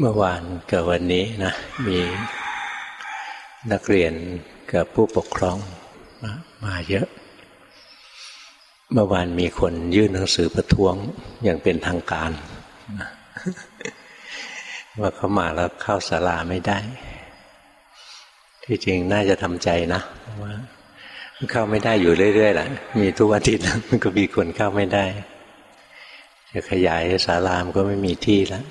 เมื่อวานกับวันนี้นะมีนักเรียนกับผู้ปกครองมามาเยอะ เมื่อวานมีคนยื่นหนังสือประท้วงอย่างเป็นทางการว่าเขามาแล้วเข้าศาลาไม่ได้ ที่จริงน่าจะทำใจนะว่าเข้าไม่ได้อยู่เรื่อยๆแหละมีทุกอาทิตย์มันก็มีคนเข้าไม่ได้ จะขยายศาลามก็ไม่มีที่แล้ว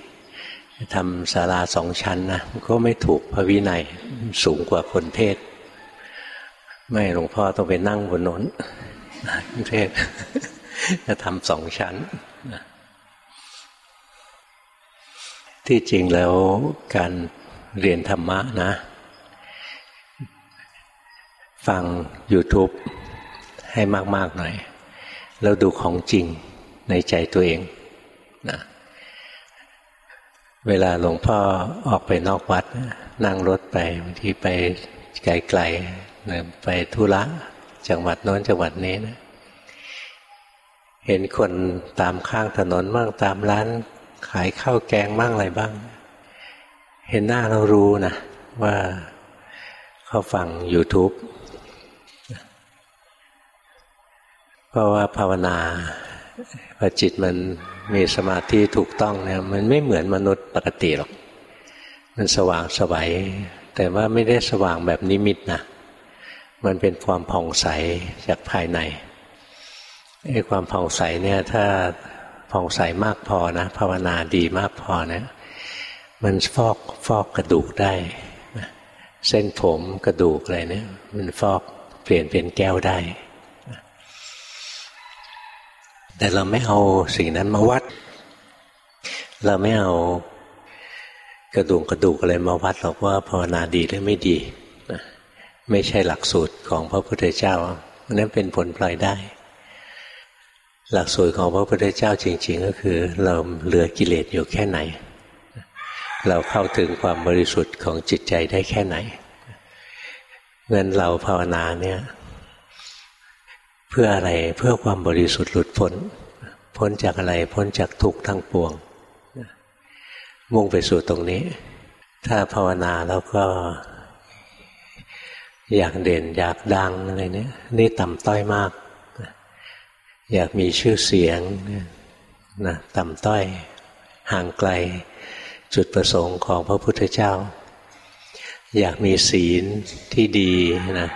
ทำศาลาสองชั้นนะก็ไม่ถูกพระวินัยสูงกว่าคนเทศ ไม่หลวงพ่อต้องไปนั่งบนนนเทศจะทำสองชั้น ที่จริงแล้วการเรียนธรรมะนะ ฟัง YouTube ให้มาก ๆ หน่อย แล้วดูของจริงในใจตัวเองนะ เวลาหลวงพ่อออกไปนอกวัด นั่งรถไปบางทีไปไกลๆไปธุระจังหวัดโน้นจังหวัดนี้นะเห็นคนตามข้างถนนบ้างตามร้านขายข้าวแกงบ้างอะไรบ้าง เห็นหน้าเรารู้นะว่าเขาฟัง YouTube เพราะว่าภาวนาพอจิตมัน มีสมาธิถูกต้องเนี่ยมันไม่เหมือนมนุษย์ปกติหรอก มันสว่างสวัยแต่ว่าไม่ได้สว่างแบบนิมิตนะมันเป็นความผ่องใสจากภายในไอ้ความผ่องใสเนี่ยถ้าผ่องใสมากพอนะ ภาวนาดีมากพอเนี่ยมันฟอกฟอกกระดูกได้ เส้นผมกระดูกอะไรเนี่ย มันฟอกเปลี่ยนเป็นแก้วได้ แต่เราไม่เอาสิ่งนั้นมาวัด เราไม่เอากระดูกกระดูกอะไรมาวัดหรอกว่าภาวนาดีหรือไม่ดีนะไม่ใช่หลักสูตรของพระพุทธเจ้านั้นเป็นผลปล่อยได้ หลักสูตรของพระพุทธเจ้าจริง ๆ ก็คือ เราเหลือกิเลสอยู่แค่ไหน เราเข้าถึงความบริสุทธิ์ของจิตใจได้แค่ไหนเงินเราภาวนาเนี่ย เพื่ออะไรเพื่อความบริสุทธิ์หลุดพ้น พ้นจากอะไรพ้นจากทุกข์ทั้งปวง มุ่งไปสู่ตรงนี้ ถ้าภาวนาแล้วก็ อยากเด่นอยากดังอะไรเนี่ยนี่ต่ำต้อยมาก อยากมีชื่อเสียงนะต่ำต้อยห่างไกล จุดประสงค์ของพระพุทธเจ้า อยากมีศีลที่ดีนะ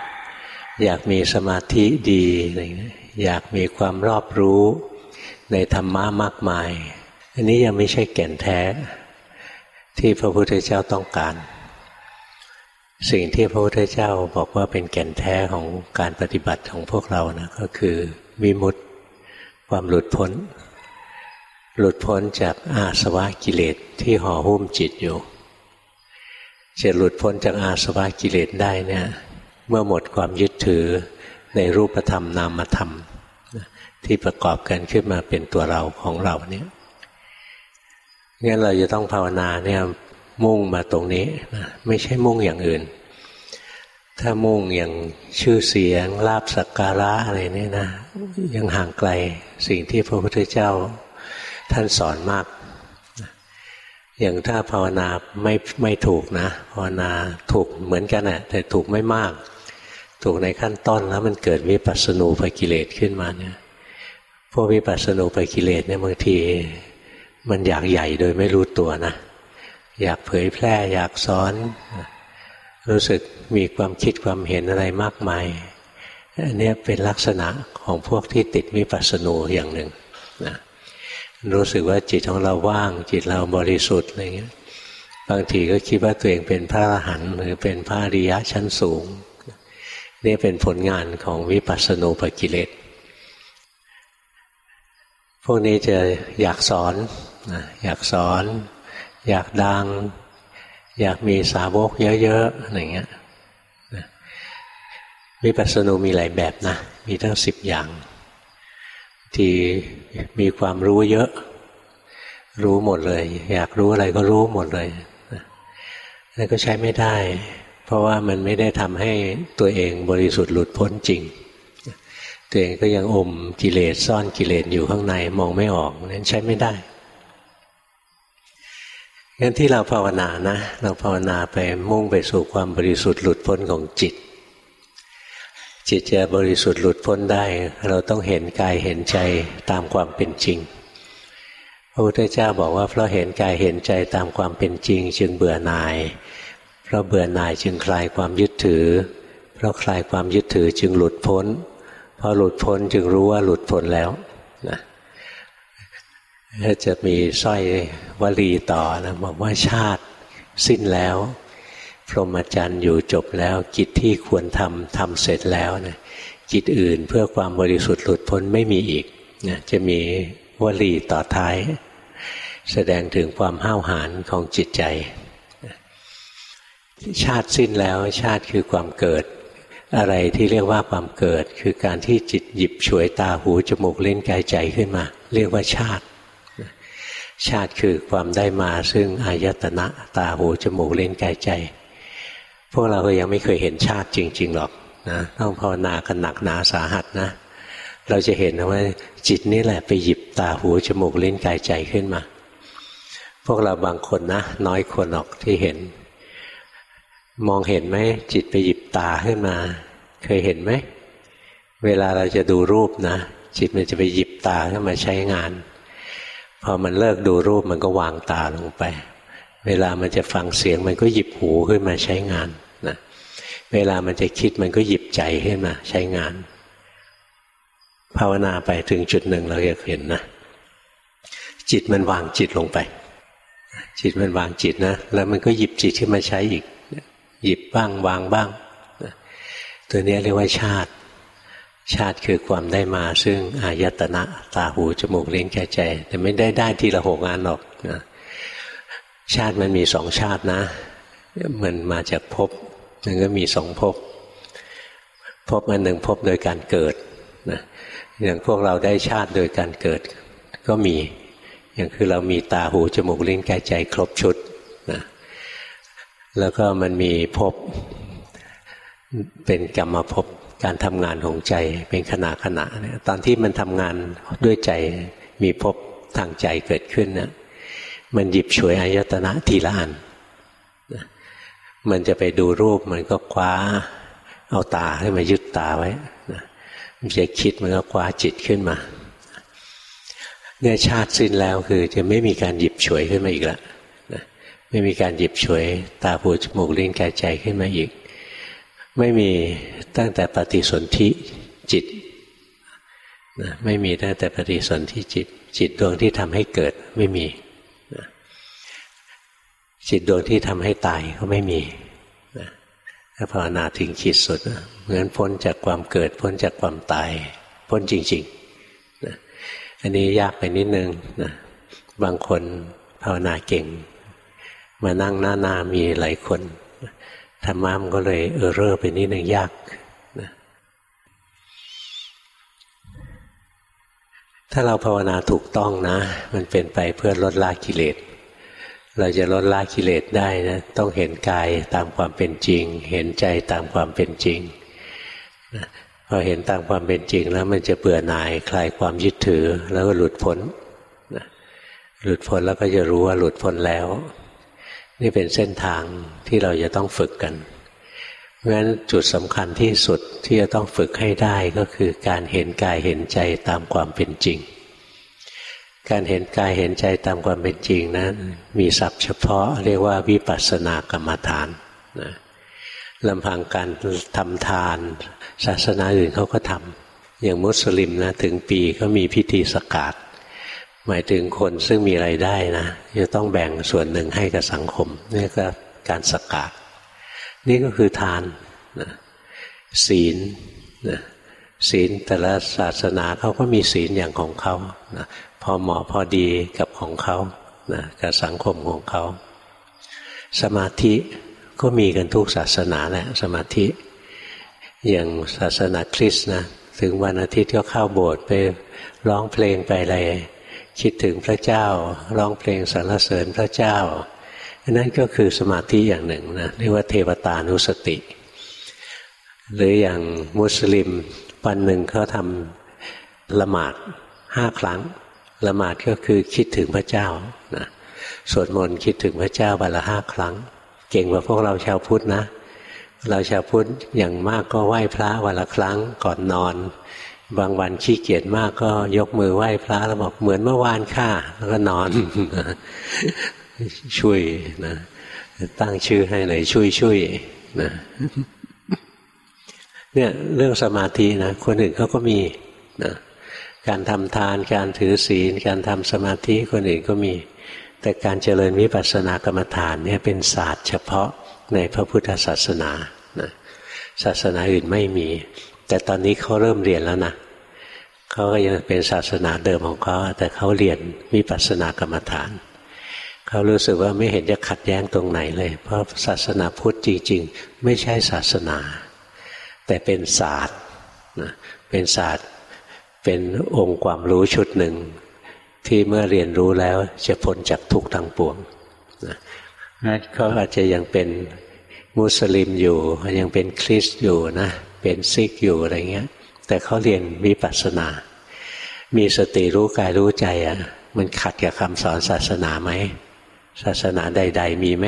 อยากมีสมาธิดีอะไรเงี้อยากมีความรอบรู้ในธรรมะมากมาย อันนี้ยังไม่ใช่แก่นแท้ ที่พระพุทธเจ้าต้องการ สิ่งที่พระพุทธเจ้าบอกว่าเป็นแก่นแท้ของการปฏิบัติของพวกเรานะก็คือวิมุตติความหลุดพ้น หลุดพ้นจากอาสวะกิเลสที่ห่อหุ้มจิตอยู่จะหลุดพ้นจากอาสวะกิเลสได้เนี่ย เมื่อหมดความยึดถือในรูปธรรมนามธรรม ที่ประกอบกันขึ้นมาเป็นตัวเราของเราเนี่ยงั้นเราจะต้องภาวนาเนี่ยมุ่งมาตรงนี้นะไม่ใช่มุ่งอย่างอื่น ถ้ามุ่งอย่างชื่อเสียงลาบสักการะอะไรนี่นะ ยังห่างไกลสิ่งที่พระพุทธเจ้าท่านสอนมาก อย่างถ้าภาวนาไม่ไม่ถูกนะ ภาวนาถูกเหมือนกันแหละแต่ถูกไม่มาก ถูกในขั้นต้นแล้วมันเกิดวิปัสสนูปกิเลสขึ้นมาเนี่ยพวกวิปัสสนูปกิเลสเนี่ยบางที มันอยากใหญ่โดยไม่รู้ตัวนะอยากเผยแพร่อยากสอน รู้สึกมีความคิดความเห็นอะไรมากมายอันนี้เป็นลักษณะของพวกที่ติดวิปัสสนูอย่างหนึ่งนะรู้สึกว่าจิตของเราว่าง จิตเราบริสุทธิ์อะไรเงี้ยบางทีก็คิดว่าตัวเองเป็นพระอรหันต์หรือเป็นพระอริยะชั้นสูง นี่เป็นผลงานของวิปัสสนูปกิเลส พวกนี้จะอยากสอนอยากสอน อยากดัง อยากมีสาวกเยอะๆอะไรเงี้ยวิปัสสนูมีหลายแบบนะ มีทั้งสิบอย่าง ที่มีความรู้เยอะ รู้หมดเลย อยากรู้อะไรก็รู้หมดเลยนั่นก็ใช้ไม่ได้ เพราะว่ามันไม่ได้ทำให้ตัวเองบริสุทธิ์หลุดพ้นจริง ตัวเองก็ยังอมกิเลสซ่อนกิเลสอยู่ข้างในมองไม่ออกนั้นใช้ไม่ได้งั้นที่เราภาวนานะ เราภาวนาไปมุ่งไปสู่ความบริสุทธิ์หลุดพ้นของจิต จิตจะบริสุทธิ์หลุดพ้นได้ เราต้องเห็นกายเห็นใจตามความเป็นจริงพระพุทธเจ้าบอกว่าเพราะเห็นกายเห็นใจตามความเป็นจริง จึงเบื่อหน่าย ราะเบื่อหน่ายจึงคลายความยึดถือ เพราะคลายความยึดถือจึงหลุดพ้น พอหลุดพ้นจึงรู้ว่าหลุดพ้นแล้วนะจะมีสร้อยวลีต่อนะบอกว่าชาติสิ้นแล้ว พรหมจรรย์อยู่จบแล้วกิจที่ควรทำทำเสร็จแล้วนะกิจอื่นเพื่อความบริสุทธิ์หลุดพ้นไม่มีอีกนะจะมีวลีต่อท้าย แสดงถึงความห้าวหาญของจิตใจ ชาติสิ้นแล้วชาติคือความเกิด อะไรที่เรียกว่าความเกิด คือการที่จิตหยิบฉวยตาหูจมูกเล่นกายใจขึ้นมา เรียกว่าชาติ ชาติคือความได้มาซึ่งอายตนะตาหูจมูกเล่นกายใจ พวกเราก็ยังไม่เคยเห็นชาติจริง ๆหรอกนะต้องภาวนากันหนักหนาสาหัสนะ เราจะเห็นว่าจิตนี่แหละไปหยิบตาหูจมูกเล่นกายใจขึ้นมา พวกเราบางคนนะ น้อยคนออกที่เห็น มองเห็นไหมจิตไปหยิบตาขึ้นมา เคยเห็นไหม เวลาเราจะดูรูปนะ จิตมันจะไปหยิบตาขึ้นมาใช้งาน พอมันเลิกดูรูปมันก็วางตาลงไป เวลามันจะฟังเสียงมันก็หยิบหูขึ้นมาใช้งานนะเวลามันจะคิดมันก็หยิบใจขึ้นมาใช้งาน ภาวนาไปถึงจุดหนึ่งเราจะเห็นนะ จิตมันวางจิตลงไป จิตมันวางจิตนะ แล้วมันก็หยิบจิตขึ้นมาใช้อีก หยิบบ้างวางบ้าง ตัวนี้เรียกว่าชาติ ชาติคือความได้มา ซึ่งอายตนะตาหูจมูกลี้ยงแก่ใจ แต่ไม่ได้ได้ทีละหกงานหรอกนะชาติมันมีสองชาตินะมันมาจากภพมันก็มีสองภพภพอันหนึ่งภพโดยการเกิดนะอย่างพวกเราได้ชาติโดยการเกิด ก็มี อย่างคือเรามีตาหูจมูกลิ้นกายใจครบชุดนะ แล้วก็มันมีภพเป็นกรรมภพการทำงานของใจเป็นขณะขณะเนี่ยตอนที่มันทำงานด้วยใจมีภพทางใจเกิดขึ้นเนี่ยมันหยิบฉวยอายตนะทีละอัน มันจะไปดูรูปมันก็คว้าเอาตาให้นมายึดตาไว้มันจะคิดมันก็คว้าจิตขึ้นมาเนี่ยชาติสิ้นแล้วคือจะไม่มีการหยิบฉวยขึ้นมาอีกแล้ว ไม่มีการหยิบฉวยตาหูจมูกลิ้นกายใจขึ้นมาอีก ไม่มีตั้งแต่ปฏิสนธิจิตนะไม่มีตั้งแต่ปฏิสนธิจิต จิตดวงที่ทำให้เกิดไม่มีนะจิตดวงที่ทำให้ตายก็ไม่มีนะถ้าภาวนาถึงขีดสุดเหมือนพ้นจากความเกิด พ้นจากความตาย พ้นจริงๆนะอันนี้ยากไปนิดนึงนะบางคนภาวนาเก่ง มานั่งหน้านามีหลายคนธรรมะมันก็เลยเออเรอไปนิดนึงยากนะถ้าเราภาวนาถูกต้องนะ มันเป็นไปเพื่อลดละกิเลสเราจะลดละกิเลสได้นะต้องเห็นกายตามความเป็นจริง เห็นใจตามความเป็นจริงนะพอเห็นตามความเป็นจริงแล้วมันจะเบื่อหน่ายคลายความยึดถือแล้วก็หลุดพ้นนะหลุดพ้นแล้วก็จะรู้ว่าหลุดพ้นแล้ว นี่เป็นเส้นทางที่เราจะต้องฝึกกันเพราะฉะนั้นจุดสำคัญที่สุดที่จะต้องฝึกให้ได้ก็คือการเห็นกายเห็นใจตามความเป็นจริง การเห็นกายเห็นใจตามความเป็นจริงนะั้น มีศัพท์เฉพาะเรียกว่าวิปัสสนากรรมฐานนะลำพังการทำทาน ศาสนาอื่นเขาก็ทำอย่างมุสลิมนะถึงปีก็มีพิธีสกาด หมายถึงคนซึ่งมีไรายได้นะจะต้องแบ่งส่วนหนึ่งให้กับสังคมนี่ก็การสกาดนี่ก็คือทานนะศีลนะศีลแต่ละศาสนาเขาก็มีศีลอย่างของเขานะพอเหมาะพอดีกับของเขานะกับสังคมของเขา สมาธิก็มีกันทุกศาสนาแหละสมาธิ อย่างศาสนาคริสต์นะถึงวันอาทิตย์ก็เข้าโบสถ์ไปร้องเพลงไปอะไร คิดถึงพระเจ้าร้องเพลงสรรเสริญพระเจ้านั่นก็คือสมาธิอย่างหนึ่งนะเรียกว่าเทวตานุสติ หรืออย่างมุสลิมวันหนึ่งเขาทำละหมาดห้าครั้งละหมาดก็คือคิดถึงพระเจ้านะสวดมนต์คิดถึงพระเจ้าวันละห้าครั้ง เก่งกว่าพวกเราชาวพุทธนะ เราชาวพุทธอย่างมากก็ไหว้พระวันละครั้งก่อนนอน บางวันขี้เกียจมากก็ยกมือไหว้พระแล้วบอกเหมือนเมื่อวานค่ะ แล้วก็นอน ช่วยนะตั้งชื่อให้หน่อยช่วยช่วยนะเนี่ยเรื่องสมาธินะคนอื่นเขาก็มีนะการทำทานการถือศีล การทำสมาธิคนอื่นก็มี แต่การเจริญวิปัสสนากรรมฐานเนี่ยเป็นศาสตร์เฉพาะในพระพุทธศาสนานะศาสนาอื่นไม่มี แต่ตอนนี้เขาเริ่มเรียนแล้วนะ เขาก็ยังเป็นศาสนาเดิมของเขาแต่เขาเรียนวิปัสสนากรรมฐาน เขารู้สึกว่าไม่เห็นจะขัดแย้งตรงไหนเลย เพราะศาสนาพุทธจริง ๆ ไม่ใช่ศาสนา แต่เป็นศาสตร์นะเป็นศาสตร์เป็นองค์ความรู้ชุดหนึ่ง ที่เมื่อเรียนรู้แล้วจะพ้นจากทุกข์ทั้งปวงนะเขาอาจจะยังเป็นมุสลิมอยู่ ยังเป็นคริสต์อยู่นะ เป็นซิกอยู่อะไรเงี้ย แต่เขาเรียนวิปัสสนา มีสติรู้กายรู้ใจอะ มันขัดกับคำสอนศาสนาไหม ศาสนาใด ๆ มีไหม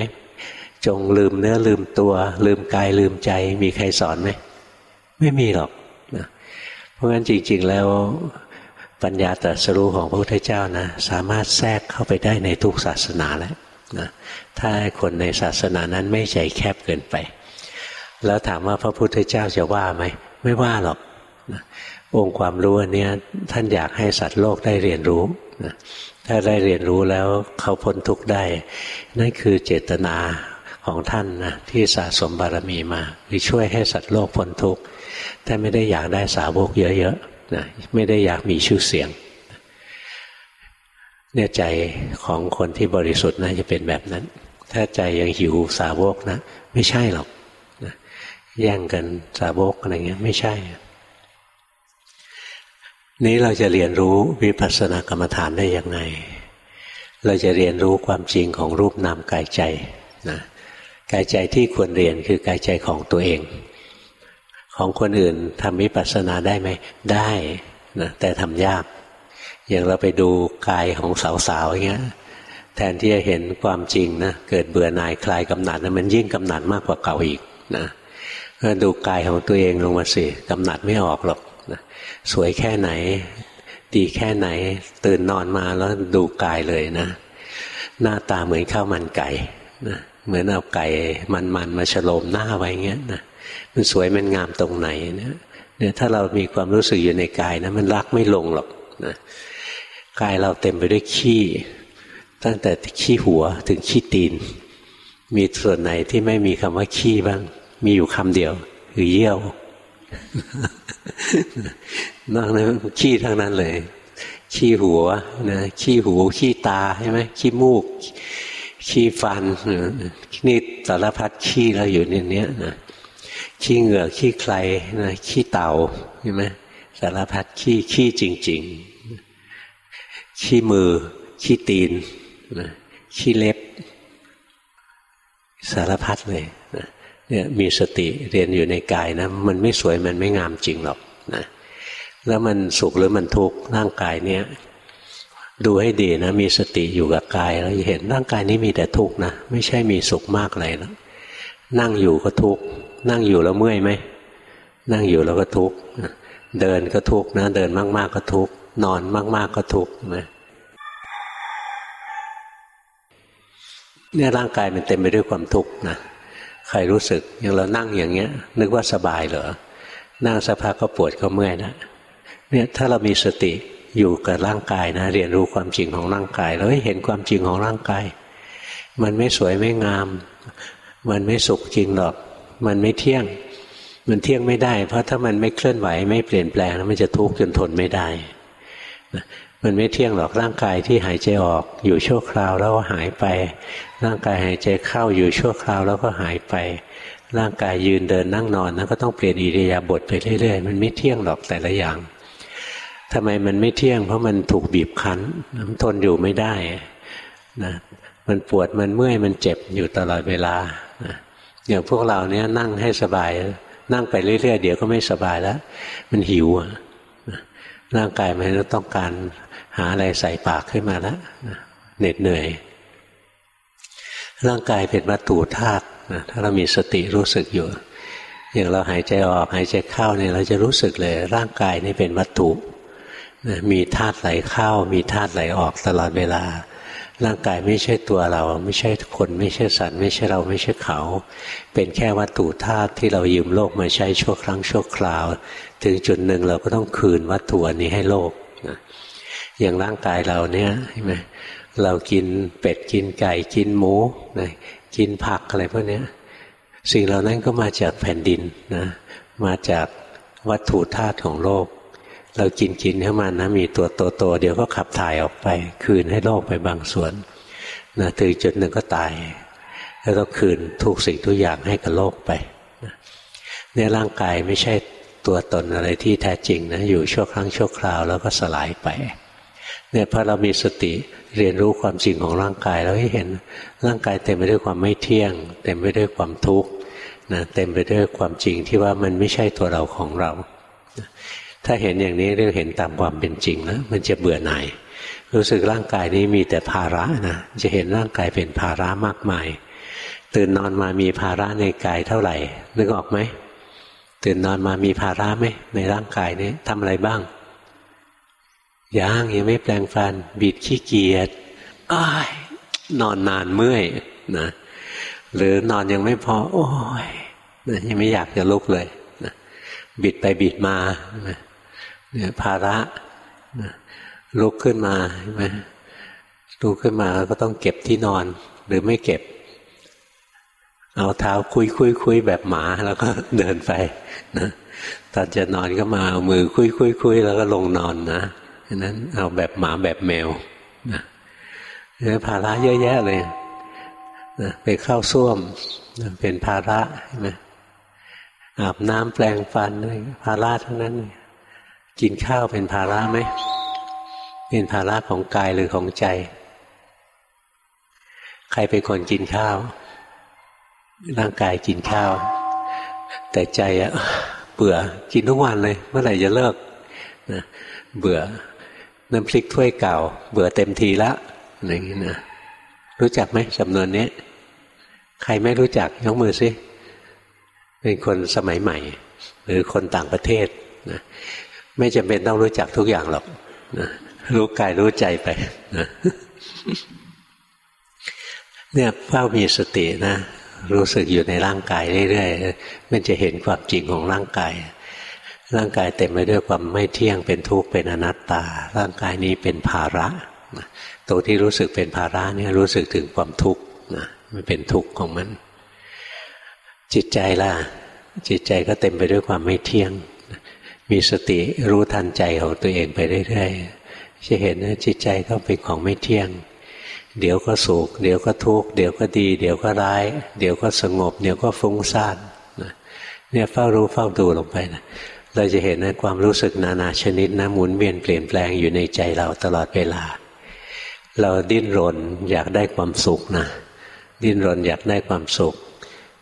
จงลืมเนื้อลืมตัว ลืมกายลืมใจ มีใครสอนไหม ไม่มีหรอกนะเพราะงั้นจริง ๆ แล้วปัญญาตรัสรู้ของพระพุทธเจ้านะ สามารถแทรกเข้าไปได้ในทุกศาสนาแล้วนะถ้าคนในศาสนานั้นไม่ใจแคบเกินไป แล้วถามว่าพระพุทธเจ้าจะว่าไหม ไม่ว่าหรอก องค์ความรู้อันนี้ท่านอยากให้สัตว์โลกได้เรียนรู้นะถ้าได้เรียนรู้แล้วเขาพ้นทุกข์ได้ นั่นคือเจตนาของท่านนะที่สะสมบารมีมาคือช่วยให้สัตว์โลกพ้นทุกข์ท่านไม่ได้อยากได้สาวกเยอะๆนะไม่ได้อยากมีชื่อเสียงเนี่ยใจของคนที่บริสุทธิ์นะจะเป็นแบบนั้น ถ้าใจยังหิวสาวกนะ ไม่ใช่หรอกนะแย่งกันสาวกอะไรเงี้ย ไม่ใช่ นี้เราจะเรียนรู้วิปัสสนากรรมฐานได้ยังไง เราจะเรียนรู้ความจริงของรูปนามกายใจนะกายใจที่ควรเรียนคือกายใจของตัวเอง ของคนอื่นทำวิปัสสนาได้ไหมได้นะแต่ทำยาก อย่างเราไปดูกายของสาวๆอย่างเงี้ยแทนที่จะเห็นความจริงนะเกิดเบื่อหน่ายคลายกำหนัดนะมันยิ่งกำหนัดมากกว่าเก่าอีกนะดูกายของตัวเองลงมาสิกำหนัดไม่ออกหรอก สวยแค่ไหน ดีแค่ไหน ตื่นนอนมาแล้วดูกายเลยนะ หน้าตาเหมือนข้าวมันไก่นะเหมือนเอาไก่มันๆมมาฉโลมหน้าไว้เงี้ยนะมันสวยมันงามตรงไหนเนี่ยเนี่ยถ้าเรามีความรู้สึกอยู่ในกายนะมันรักไม่ลงหรอกนะกายเราเต็มไปด้วยขี้ ตั้งแต่ขี้หัวถึงขี้ตีน มีส่วนไหนที่ไม่มีคำว่าขี้บ้าง มีอยู่คำเดียวคือเยี่ยว นอกนั้นขี้ทั้งนั้นเลย ขี้หัวนะขี้หูขี้ตาใช่ไหมขี้มูก ขี้ฟันนี่สารพัดขี้เราอยู่ในนี้นะขี้เหงือกขี้ใครนะขี้เต่าใช่ไหมสารพัดขี้ขี้จริง ๆ ขี้มือ ขี้ตีนนะขี้เล็บ สารพัดเลยนะ เนี่ยมีสติเรียนอยู่ในกายนะมันไม่สวยมันไม่งามจริงหรอกนะแล้วมันสุขหรือมันทุกข์ร่างกายเนี้ยดูให้ดีนะ มีสติอยู่กับกายแล้วจะเห็นร่างกายนี้มีแต่ทุกข์นะไม่ใช่มีสุขมากอะไรนะนั่งอยู่ก็ทุกข์นั่งอยู่แล้วเมื่อยไหมนั่งอยู่แล้วก็ทุกข์เดินก็ทุกข์นะ เดินมากๆก็ทุกข์นอนมาก ๆก็ทุกข์นะเนี่ยร่างกายมันเต็มไปด้วยความทุกข์นะ ใครรู้สึกอย่างเรานั่งอย่างเงี้ย นึกว่าสบายเหรอนั่งสักพักก็ปวดก็เมื่อยนะเนี่ยถ้าเรามีสติอยู่กับร่างกายนะ เรียนรู้ความจริงของร่างกายเราเห็นความจริงของร่างกาย มันไม่สวยไม่งาม มันไม่สุขจริงหรอก มันไม่เที่ยง มันเที่ยงไม่ได้ เพราะถ้ามันไม่เคลื่อนไหวไม่เปลี่ยนแปลงแล้วมันจะทุกข์จนทนไม่ได้ มันไม่เที่ยงหรอกร่างกายที่หายใจออกอยู่ชั่วคราวแล้วก็หายไป ร่างกายหายใจเข้าอยู่ชั่วคราวแล้วก็หายไป ร่างกายยืนเดินนั่งนอนนั้นก็ต้องเปลี่ยนอิริยาบถไปเรื่อยๆมันไม่เที่ยงหรอกแต่ละอย่างทำไมมันไม่เที่ยง เพราะมันถูกบีบคั้นมันทนอยู่ไม่ได้นะมันปวดมันเมื่อยมันเจ็บอยู่ตลอดเวลานะอย่างพวกเราเนี้ยนั่งให้สบาย นั่งไปเรื่อยๆเดี๋ยวก็ไม่สบายแล้ว มันหิว ร่างกายมันต้องการหาอะไรใส่ปากขึ้นมาแล้วเหน็ดเหนื่อย ร่างกายเป็นวัตถุธาตุนะถ้าเรามีสติรู้สึกอยู่ อย่างเราหายใจออกหายใจเข้าเนี่ยเราจะรู้สึกเลย ร่างกายนี่เป็นวัตถุนะมีธาตุไหลเข้า มีธาตุไหลออกตลอดเวลา ร่างกายไม่ใช่ตัวเรา ไม่ใช่คนไม่ใช่สัตว์ไม่ใช่เราไม่ใช่เขา เป็นแค่วัตถุธาตุที่เรายืมโลกมาใช้ชั่วครั้งชั่วคราว ถึงจุดหนึ่งเราก็ต้องคืนวัตถุนี้ให้โลกนะอย่างร่างกายเราเนี่ยเห็นไหมเรากินเป็ดกินไก่กินหมูนะกินผักอะไรพวกนี้สิ่งเหล่านั้นก็มาจากแผ่นดินนะมาจากวัตถุธาตุของโลก เรากินกินเข้ามานะมีตัวโตๆเดี๋ยวก็ขับถ่ายออกไป คืนให้โลกไปบางส่วนนะถึงจุดหนึ่งก็ตาย แล้วก็คืนทุกสิ่งทุกอย่างให้กับโลกไปเนี่ยร่างกายไม่ใช่ตัวตนอะไรที่แท้จริงนะอยู่ชั่วครั้งชั่วคราวแล้วก็สลายไปเนี่ยพอเรามีสติเรียนรู้ความจริงของร่างกายเราให้เห็นร่างกายเต็มไปด้วยความไม่เที่ยง เต็มไปด้วยความทุกข์นะเต็มไปด้วยความจริงที่ว่ามันไม่ใช่ตัวเราของเรา ถ้าเห็นอย่างนี้เรียกเห็นตามความเป็นจริงนะมันจะเบื่อหน่ายรู้สึกร่างกายนี้มีแต่ภาระนะจะเห็นร่างกายเป็นภาระมากมาย ตื่นนอนมามีภาระในกายเท่าไหร่นึกออกไหมตื่นนอนมามีภาระไหมในร่างกายนี้ทำอะไรบ้างยังยังไม่แปลงฟันบิดขี้เกียจอ้ายนอนนานเมื่อยนะหรือนอนยังไม่พอ โอ้ยนะยังไม่อยากจะลุกเลยนะบิดไปบิดมานะ เนี่ยภาระนะลุกขึ้นมาใช่ไหมลุกขึ้นมาก็ต้องเก็บที่นอนหรือไม่เก็บ เอาเท้าคุยคุยคุยแบบหมาแล้วก็เดินไปนะตอนจะนอนก็มาเอามือคุยคุยคุยแล้วก็ลงนอนนะฉะนั้นเอาแบบหมาแบบแมวนะเนี่ยภาระเยอะแยะเลยนะไปเข้าส้วมนะเป็นภาระใช่ไหมอาบน้ำแปลงฟันภาระทั้งนั้น กินข้าวเป็นภาระไหม เป็นภาระของกายหรือของใจ ใครเป็นคนกินข้าว ร่างกายกินข้าว แต่ใจอะเบื่อกินทุกวันเลย เมื่อไหร่จะเลิกนะเบื่อน้ำพริกถ้วยเก่า เบื่อเต็มทีละอะไรอย่างนี้นะรู้จักไหมสำนวนนี้ ใครไม่รู้จักยกมือสิเป็นคนสมัยใหม่ หรือคนต่างประเทศนะ ไม่จำเป็นต้องรู้จักทุกอย่างหรอกนะรู้กายรู้ใจไปนะเนี่ยเฝ้ามีสตินะ รู้สึกอยู่ในร่างกายเรื่อยๆมันจะเห็นความจริงของร่างกาย ร่างกายเต็มไปด้วยความไม่เที่ยงเป็นทุกข์เป็นอนัตตา ร่างกายนี้เป็นภาระตัวที่รู้สึกเป็นภาระเนี่ยรู้สึกถึงความทุกข์นะมันเป็นทุกข์ของมัน จิตใจล่ะ จิตใจก็เต็มไปด้วยความไม่เที่ยง มีสติรู้ทันใจของตัวเองไปเรื่อยๆจะเห็นนะจิตใจก็เป็นของไม่เที่ยง เดี๋ยวก็สุขเดี๋ยวก็ทุกข์เดี๋ยวก็ดี เดี๋ยวก็ร้าย เดี๋ยวก็สงบ เดี๋ยวก็ฟุ้งซ่านเนี่ยเฝ้ารู้เฝ้าดูลงไปนะเราจะเห็นนะความรู้สึกนานาชนิดนะหมุนเวียนเปลี่ยนแปลงอยู่ในใจเราตลอดเวลา เราดิ้นรนอยากได้ความสุขนะดิ้นรนอยากได้ความสุข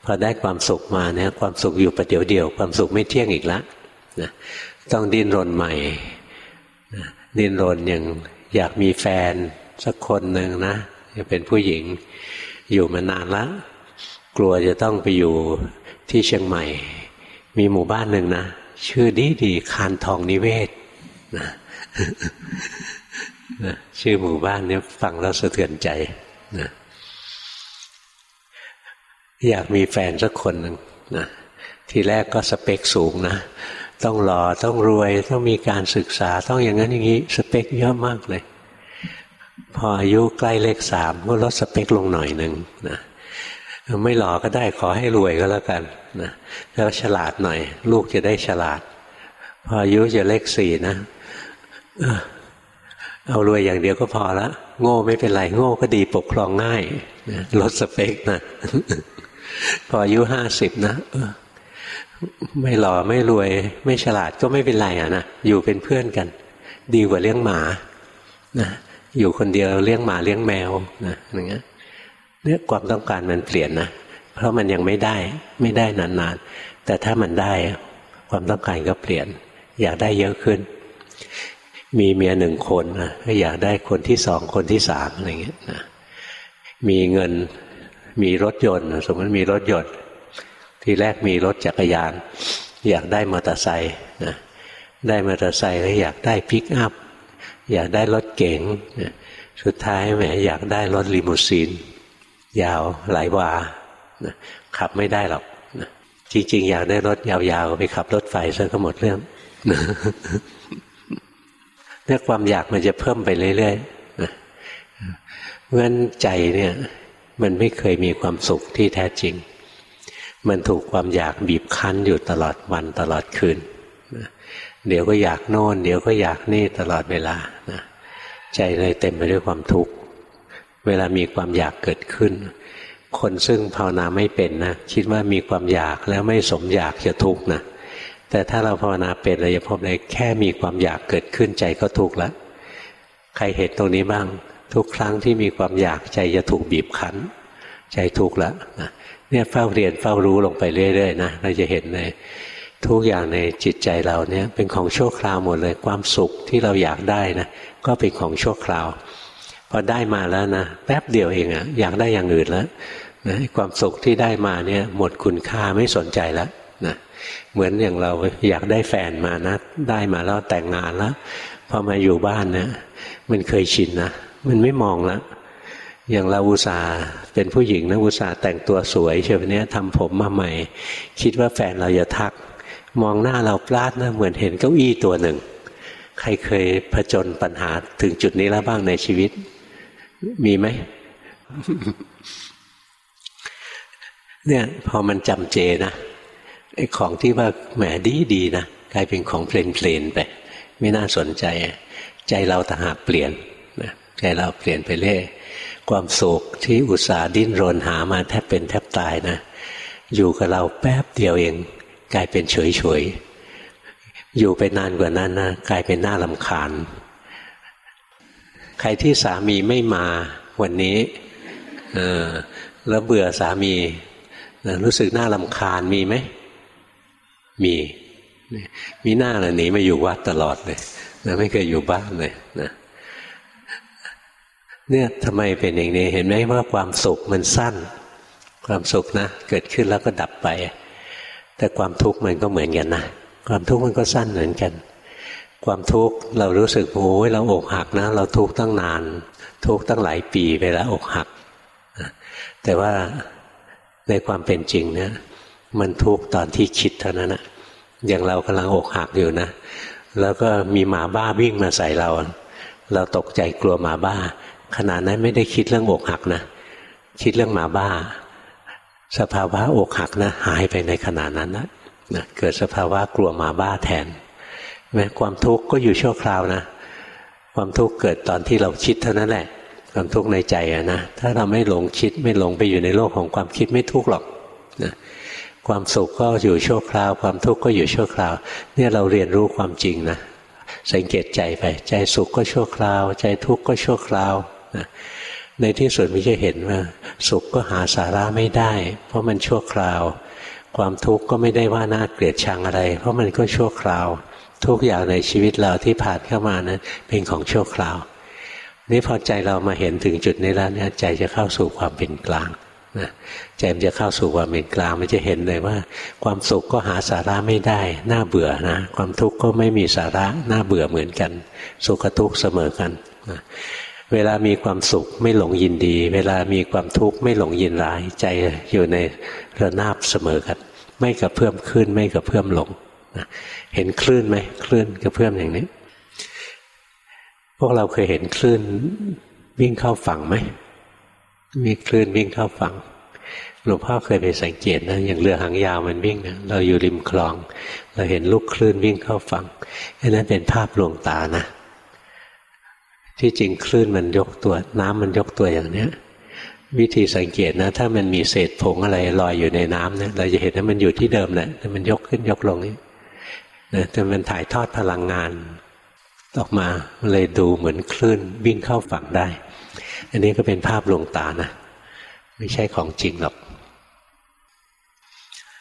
พอได้ความสุขมาเนี่ยความสุขอยู่ประเดี๋ยวเดียว ความสุขไม่เที่ยงอีกแล้ว นะต้องดิ้นรนใหม่นะดิ้นรนอย่างอยากมีแฟนสักคนหนึ่งนะจะเป็นผู้หญิงอยู่มานานแล้วกลัวจะต้องไปอยู่ที่เชียงใหม่ มีหมู่บ้านหนึ่งนะ ชื่อดีดีคานทองนิเวศนะนะชื่อหมู่บ้านนี้ฟังแล้วสะเทือนใจนะอยากมีแฟนสักคนหนึ่งนะทีแรกก็สเปคสูงนะ ต้องหล่อต้องรวย ต้องมีการศึกษาต้องอย่างนั้นอย่างนี้ สเปคเยอะมากเลย พออายุใกล้เลขสามก็ลดสเปคลงหน่อยหนึ่งนะไม่หล่อก็ได้ขอให้รวยก็แล้วกันนะแล้วฉลาดหน่อย ลูกจะได้ฉลาด พออายุจะเลขสี่นะเอารวยอย่างเดียวก็พอละโง่ไม่เป็นไร โง่ก็ดีปกครองง่ายลดสเปคนะพออายุห้าสิบนะ ไม่หล่อไม่รวย ไม่ฉลาดก็ไม่เป็นไรอะนะอยู่เป็นเพื่อนกัน ดีกว่าเลี้ยงหมานะอยู่คนเดียวเลี้ยงหมาเลี้ยงแมวนะอย่างเงี้ยเนี่ยความต้องการมันเปลี่ยนนะเพราะมันยังไม่ได้ไม่ได้นานๆ แต่ถ้ามันได้ความต้องการก็เปลี่ยน อยากได้เยอะขึ้น มีเมียหนึ่งคนนะก็อยากได้คนที่สองคนที่สามอะไรเงี้ยนะมีเงินมีรถยนต์สมมติมีรถยนต์ ทีแรกมีรถจักรยาน อยากได้มอเตอร์ไซค์นะได้มอเตอร์ไซค์แล้วอยากได้พิกอัพอยากได้รถเก๋งสุดท้ายแหมอยากได้รถลิมูซีน ยาวหลายวานะขับไม่ได้หรอกนะจริง ๆ อยากได้รถยาวๆไปขับรถไฟซะก็หมดเรื่องเนี่ยความอยากมันจะเพิ่มไปเรื่อยๆเพราะฉะนั้นใจเนี่ย มันไม่เคยมีความสุขที่แท้จริง มันถูกความอยากบีบคั้นอยู่ตลอดวันตลอดคืนเดี๋ยวก็อยากโน่น เดี๋ยวก็อยากนี่ตลอดเวลานะใจเลยเต็มไปด้วยความทุกข์เวลามีความอยากเกิดขึ้น คนซึ่งภาวนาไม่เป็นนะคิดว่ามีความอยากแล้วไม่สมอยากจะทุกข์นะแต่ถ้าเราภาวนาเป็นเราจะพบเลยแค่มีความอยากเกิดขึ้นใจก็ทุกข์ล้วใครเห็นตรงนี้บ้าง ทุกครั้งที่มีความอยากใจจะถูกบีบคั้น ใจทุกข์แล้วนะเนี่ยเฝ้าเรียนเฝ้ารู้ลงไปเรื่อยๆนะเราจะเห็นเลยทุกอย่างในจิตใจเราเนี่ยเป็นของชั่วคราวหมดเลยความสุขที่เราอยากได้นะก็เป็นของชั่วคราวพอได้มาแล้วนะแป๊บเดียวเองอะอยากได้อย่างอื่นแล้วนะความสุขที่ได้มาเนี่ยหมดคุณค่าไม่สนใจแล้วนะเหมือนอย่างเราอยากได้แฟนมานะ ได้มาแล้วแต่งงานแล้วพอมาอยู่บ้านเนะมันเคยชินนะมันไม่มองแล้ว อย่างเราอุตส่าห์เป็นผู้หญิงนะอุตส่าห์แต่งตัวสวยเช่นนี้ทำผมมาใหม่ คิดว่าแฟนเราจะทัก มองหน้าเราพลาดนะเหมือนเห็นเก้าอี้ตัวหนึ่ง ใครเคยผจญปัญหาถึงจุดนี้แล้วบ้างในชีวิต มีไหมเนี่ยพอมันจำเจนะไอ้ของที่ว่าแหมดีดีนะกลายเป็นของเพลนเพลนไปไม่น่าสนใจ ใจเราต่างหากเปลี่ยนนะใจเราเปลี่ยนไปเรื่อย ความสุขที่อุตส่าห์ดิ้นรนหามาแทบเป็นแทบตายนะ อยู่กับเราแป๊บเดียวเอง กลายเป็นเฉยเฉยอยู่ไปนานกว่านั้นนะกลายเป็นหน้าลำคาญ ใครที่สามีไม่มาวันนี้เออแล้วเบื่อสามีรู้สึกหน้าลำคาญมีไหม มี มีหน้าเลยหนีมาอยู่วัดตลอดเลยนะไม่เคยอยู่บ้านเลยนะ เนี่ยทำไมเป็นอย่างนี้เห็นไหมว่าความสุขมันสั้น ความสุขนะ เกิดขึ้นแล้วก็ดับไป แต่ความทุกข์มันก็เหมือนกันนะความทุกข์มันก็สั้นเหมือนกัน ความทุกข์เรารู้สึกโอ้ยเราอกหักนะ เราทุกข์ตั้งนาน ทุกข์ตั้งหลายปีเวลาอกหัก แต่ว่าในความเป็นจริงเนี่ยมันทุกข์ตอนที่คิดเท่านั้นนะอย่างเรากำลังอกหักอยู่นะ แล้วก็มีหมาบ้าวิ่งมาใส่เรา เราตกใจกลัวหมาบ้า ขณะนั้นไม่ได้คิดเรื่องอกหักนะคิดเรื่องหมาบ้า สภาวะอกหักนะหายไปในขณะนั้นนะนะเกิดสภาวะกลัวหมาบ้าแทนแม้ความทุกข์ก็อยู่ชั่วคราวนะความทุกข์เกิดตอนที่เราคิดเท่านั้นแหละ ความทุกข์ในใจอะนะถ้าเราไม่หลงคิดไม่หลงไปอยู่ในโลกของความคิดไม่ทุกข์หรอกนะความสุขก็อยู่ชั่วคราว ความทุกข์ก็อยู่ชั่วคราว เนี่ยเราเรียนรู้ความจริงนะสังเกตใจไป ใจสุขก็ชั่วคราว ใจทุกข์ก็ชั่วคราว ในที่สุดมิจะเห็นว่า สุขก็หาสาระไม่ได้ เพราะมันชั่วคราว ความทุกข์ก็ไม่ได้ว่าน่าเกลียดชังอะไร เพราะมันก็ชั่วคราว ทุกอย่างในชีวิตเราที่ผ่านเข้ามานะั้นเป็นของชั่วคราวนี่พอใจเรามาเห็นถึงจุดนี้แล้วเนี่ยใจจะเข้าสู่ความเป็นกลางนะใจมันจะเข้าสู่ความเป็นกลางมันจะเห็นเลยว่า ความสุขก็หาสาระไม่ได้ น่าเบื่อนะ ความทุกข์ก็ไม่มีสาระน่าเบื่อเหมือนกัน สุขทุกข์เสมอกันนะ เวลามีความสุขไม่หลงยินดี เวลามีความทุกข์ไม่หลงยินร้ายใจอยู่ในระนาบเสมอกัน ไม่กระเพื่อมขึ้นไม่กระเพื่อมลงเห็นคลื่นไหมคลื่นกระเพื่อมอย่างนี้ พวกเราเคยเห็นคลื่นวิ่งเข้าฝั่งไหมมีคลื่นวิ่งเข้าฝั่งหลวงพ่อเคยไปสังเกตนะอย่างเรือหางยาวมันวิ่งนะเราอยู่ริมคลอง เราเห็นลูกคลื่นวิ่งเข้าฝั่งอันนั้นเป็นภาพลวงตานะ ที่จริงคลื่นมันยกตัว น้ำมันยกตัวอย่างเนี้ย วิธีสังเกตนะ ถ้ามันมีเศษผงอะไรลอยอยู่ในน้ำเนี่ยเราจะเห็นว่ามันอยู่ที่เดิมแหละแต่มันยกขึ้นยกลงนี่นะแต่มันถ่ายทอดพลังงานออกมาเลยดูเหมือนคลื่นวิ่งเข้าฝั่งได้ อันนี้ก็เป็นภาพลวงตานะ ไม่ใช่ของจริงหรอก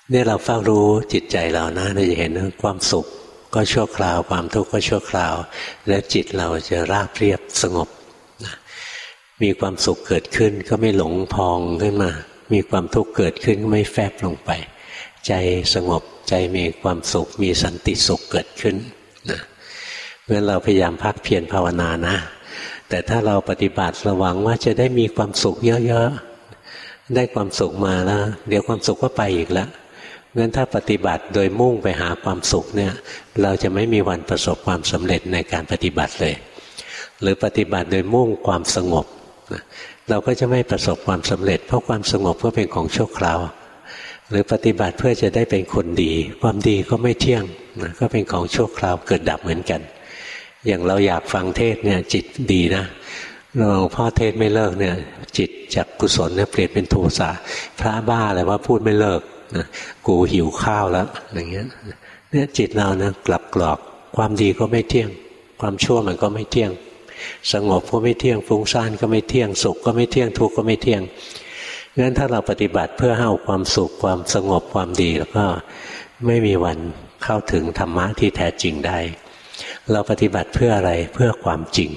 เนี่ยเราเฝ้ารู้จิตใจเรานะเราจะเห็นความสุข ก็ชั่วคราว ความทุกข์ก็ชั่วคราว และจิตเราจะราบเรียบสงบนะมีความสุขเกิดขึ้นก็ไม่หลงพองขึ้นมา มีความทุกข์เกิดขึ้นก็ไม่แฟบลงไป ใจสงบใจมีความสุข มีสันติสุขเกิดขึ้นนะเพราะเราพยายามพักเพียรภาวนานะ แต่ถ้าเราปฏิบัติระวังว่าจะได้มีความสุขเยอะๆได้ความสุขมาแล้ว เดี๋ยวความสุขก็ไปอีกแล้ว งั้นถ้าปฏิบัติโดยมุ่งไปหาความสุขเนี่ย เราจะไม่มีวันประสบความสำเร็จในการปฏิบัติเลย หรือปฏิบัติโดยมุ่งความสงบเราก็จะไม่ประสบความสำเร็จ เพราะความสงบก็เป็นของชั่วคราว หรือปฏิบัติเพื่อจะได้เป็นคนดี ความดีก็ไม่เที่ยงนะก็เป็นของชั่วคราวเกิดดับเหมือนกัน อย่างเราอยากฟังเทศเนี่ยจิตดีนะเราพ่อเทศไม่เลิกเนี่ย จิตจากกุศลเนี่ยเปลี่ยนเป็นโทสะพระบ้าอะไรว่าพูดไม่เลิก นะกูหิวข้าวแล้วอย่างเงี้ยเนี่ยจิตเรานะกลับกรอกความดีก็ไม่เที่ยง ความชั่วมันก็ไม่เที่ยง สงบก็ไม่เที่ยงฟุ้งซ่านก็ไม่เที่ยง สุขก็ไม่เที่ยงทุกข์ก็ไม่เที่ยงงั้นถ้าเราปฏิบัติเพื่อให้ความสุขความสงบความดีแล้วก็ไม่มีวันเข้าถึงธรรมะที่แท้จริงได้ เราปฏิบัติเพื่ออะไรเพื่อความจริง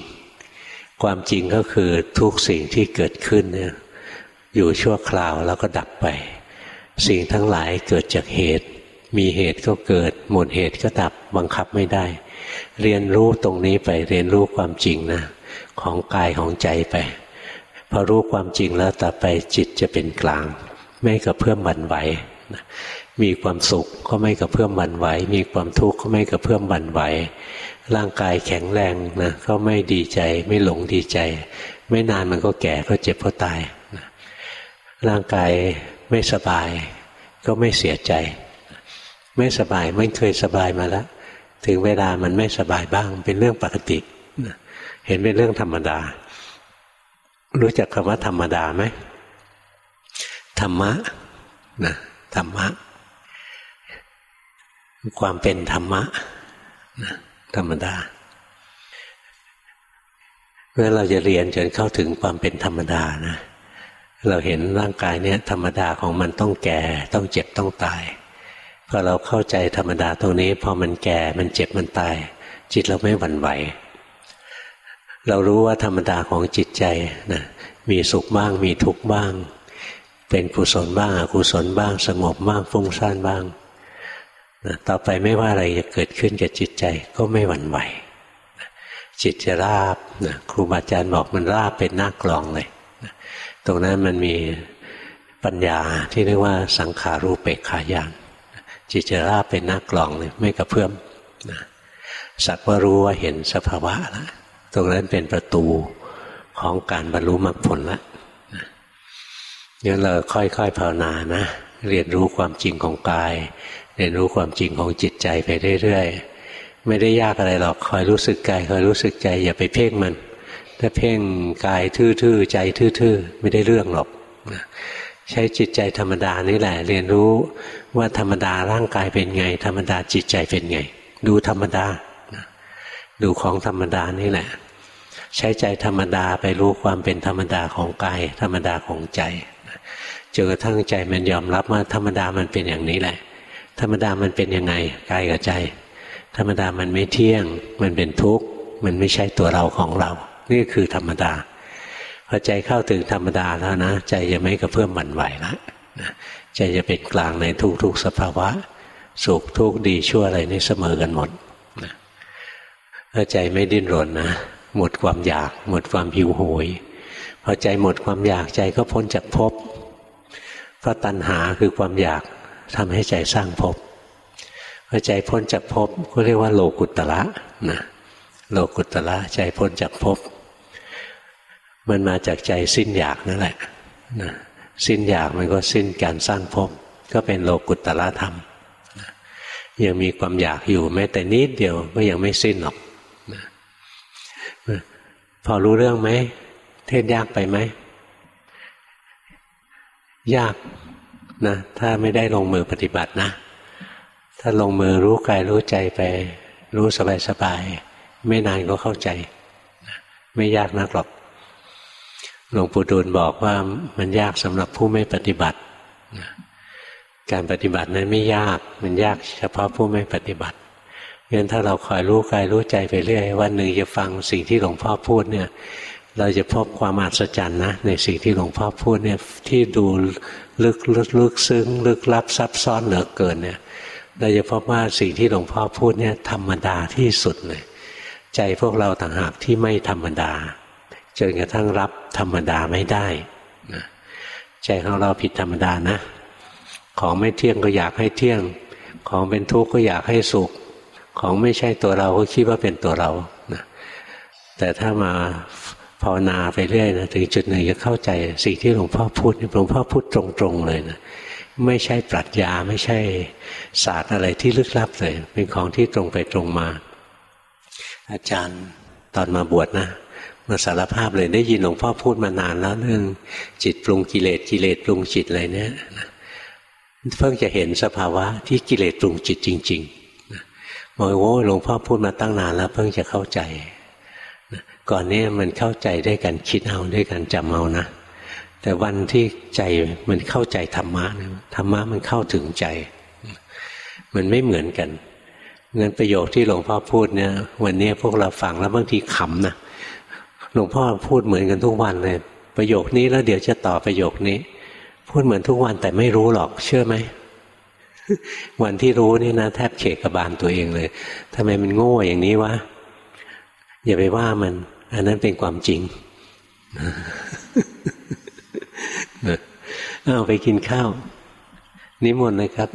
ความจริงก็คือทุกสิ่งที่เกิดขึ้นเนี่ยอยู่ชั่วคราวแล้วก็ดับไป สิ่งทั้งหลายเกิดจากเหตุ มีเหตุก็เกิด หมดเหตุก็ดับบังคับไม่ได้ เรียนรู้ตรงนี้ไปเรียนรู้ความจริงนะ ของกายของใจไป พอรู้ความจริงแล้วต่อไปจิตจะเป็นกลาง ไม่กระเพื่อมบันไหวมีความสุขก็ไม่กระเพื่อมบันไหว มีความทุกข์ก็ไม่กระเพื่อมบันไหว ร่างกายแข็งแรงนะก็ไม่ดีใจไม่หลงดีใจ ไม่นานมันก็แก่ก็เจ็บก็ตายร่างกาย ไม่สบายก็ไม่เสียใจ ไม่สบายไม่เคยสบายมาแล้ว ถึงเวลามันไม่สบายบ้าง เป็นเรื่องปกติ เห็นเป็นเรื่องธรรมดา รู้จักคำว่าธรรมดาไหมธรรมะนะธรรมะ ความเป็นธรรมะนะธรรมดาเมื่อเราจะเรียนจนเข้าถึงความเป็นธรรมดานะ เราเห็นร่างกายเนี่ยธรรมดาของมันต้องแก่ ต้องเจ็บต้องตายพอเราเข้าใจธรรมดาตรงนี้ พอมันแก่มันเจ็บมันตาย จิตเราไม่หวั่นไหว เรารู้ว่าธรรมดาของจิตใจนะมีสุขบ้าง มีทุกข์บ้าง เป็นกุศลบ้างอกุศลบ้าง สงบบ้างฟุ้งซ่านบ้างนะต่อไปไม่ว่าอะไรจะเกิดขึ้นกับจิตใจก็ไม่หวั่นไหวจิตจะราบนะครูบาอาจารย์บอกมันราบเป็นหน้ากลองเลย ตรงนั้นมันมีปัญญาที่เรียกว่าสังขารูปเปกขายานจิตจะราบเป็นหน้ากล่องเลยไม่กระเพื่อมนะสักว่ารู้ว่าเห็นสภาวะแล้วตรงนั้นเป็นประตูของการบรรลุมรรคผลแล้วงั้นเราค่อยๆภาวนานะ เรียนรู้ความจริงของกาย เรียนรู้ความจริงของจิตใจไปเรื่อยๆ ไม่ได้ยากอะไรหรอกคอยรู้สึกกายคอยรู้สึกใจ อย่าไปเพ่งมัน ถ้าเพ่งกายทื่อๆใจทื่อๆไม่ได้เรื่องหรอกใช้จิตใจธรรมดานี่แหละ เรียนรู้ว่าธรรมดาร่างกายเป็นไง ธรรมดาจิตใจเป็นไง ดูธรรมดาดูของธรรมดานี่แหละ ใช้ใจธรรมดาไปรู้ความเป็นธรรมดาของกายธรรมดาของใจจนกระทั่งใจมันยอมรับว่าธรรมดามันเป็นอย่างนี้แหละ ธรรมดามันเป็นยังไงกายกับใจ ธรรมดามันไม่เที่ยง มันเป็นทุกข์ มันไม่ใช่ตัวเราของเรา นี่คือธรรมดาพอใจเข้าถึงธรรมดาแล้วนะใจจะไม่กระเพื่อมหมันไหวแล้วใจจะเป็นกลางในทุกๆสภาวะ สุขทุกข์ดีชั่วอะไรนี่เสมอกันหมดถ้าใจไม่ดิ้นรนนะหมดความอยาก หมดความหิวโหยพอใจหมดความอยากใจก็พ้นจากภพเพราะตัณหาคือความอยากทำให้ใจสร้างภพพอใจพ้นจากภพก็เรียกว่าโลกุตตะนะโลกุตละใจพ้นจากภพ มันมาจากใจสิ้นอยากนั่นแหละนะสิ้นอยากมันก็สิ้นการสร้างภพก็เป็นโลกุตละธรรมนะยังมีความอยากอยู่แม้แต่นิดเดียวก็ยังไม่สิ้นหรอกนะพอรู้เรื่องไหมเทศยากไปไหม ยากนะ ถ้าไม่ได้ลงมือปฏิบัตินะ ถ้าลงมือรู้กายรู้ใจไป รู้สบายสบายไม่นานก็เข้าใจ ไม่ยากนักหรอก หลวงปู่ดูลบอกว่ามันยากสำหรับผู้ไม่ปฏิบัติการปฏิบัตินั้นไม่ยาก มันยากเฉพาะผู้ไม่ปฏิบัติงั้นถ้าเราคอยรู้กายรู้ใจไปเรื่อย วันหนึ่งจะฟังสิ่งที่หลวงพ่อพูดเนี่ย เราจะพบความอัศจรรย์นะในสิ่งที่หลวงพ่อพูดเนี่ยที่ดูลึกลึกลึกซึ้งลึกลับซับซ้อนเหลือเกินเนี่ย เราจะพบว่าสิ่งที่หลวงพ่อพูดเนี่ยธรรมดาที่สุดเลยใจพวกเราต่างหากที่ไม่ธรรมดา จนกระทั่งรับธรรมดาไม่ได้นะใจของเราผิดธรรมดานะ ของไม่เที่ยงก็อยากให้เที่ยง ของเป็นทุกข์ก็อยากให้สุข ของไม่ใช่ตัวเราก็คิดว่าเป็นตัวเรานะแต่ถ้ามาภาวนาไปเรื่อยนะถึงจุดหนึ่งจะเข้าใจสิ่งที่หลวงพ่อพูดหลวงพ่อพูดตรงๆเลยนะไม่ใช่ปรัชญาไม่ใช่ศาสตร์อะไรที่ลึกลับเลย เป็นของที่ตรงไปตรงมา อาจารย์ตอนมาบวชนะ มาสารภาพเลยได้ยินหลวงพ่อพูดมานานแล้วเรื่องจิตปรุงกิเลสกิเลสปรุงจิตอะไรเนี่ยเพิ่งจะเห็นสภาวะที่กิเลสปรุงจิตจริงๆบอกโอ้หลวงพ่อพูดมาตั้งนานแล้ว เพิ่งจะเข้าใจก่อนนี้มันเข้าใจได้กันคิดเอาด้วยกันจำเอานะแต่วันที่ใจมันเข้าใจธรรมะนะธรรมะมันเข้าถึงใจ มันไม่เหมือนกันเงินประโยคที่หลวงพ่อพูดเนี่ย วันนี้พวกเราฟังแล้วบางทีขำนะ หลวงพ่อพูดเหมือนกันทุกวันเลย ประโยคนี้แล้วเดี๋ยวจะต่อประโยคนี้ พูดเหมือนทุกวันแต่ไม่รู้หรอก เชื่อไหมวันที่รู้นี่นะแทบเขกกระบาลตัวเองเลยทำไมมันโง่อย่างนี้วะอย่าไปว่ามัน อันนั้นเป็นความจริงเอาไปกินข้าว นิมนต์เลยครับ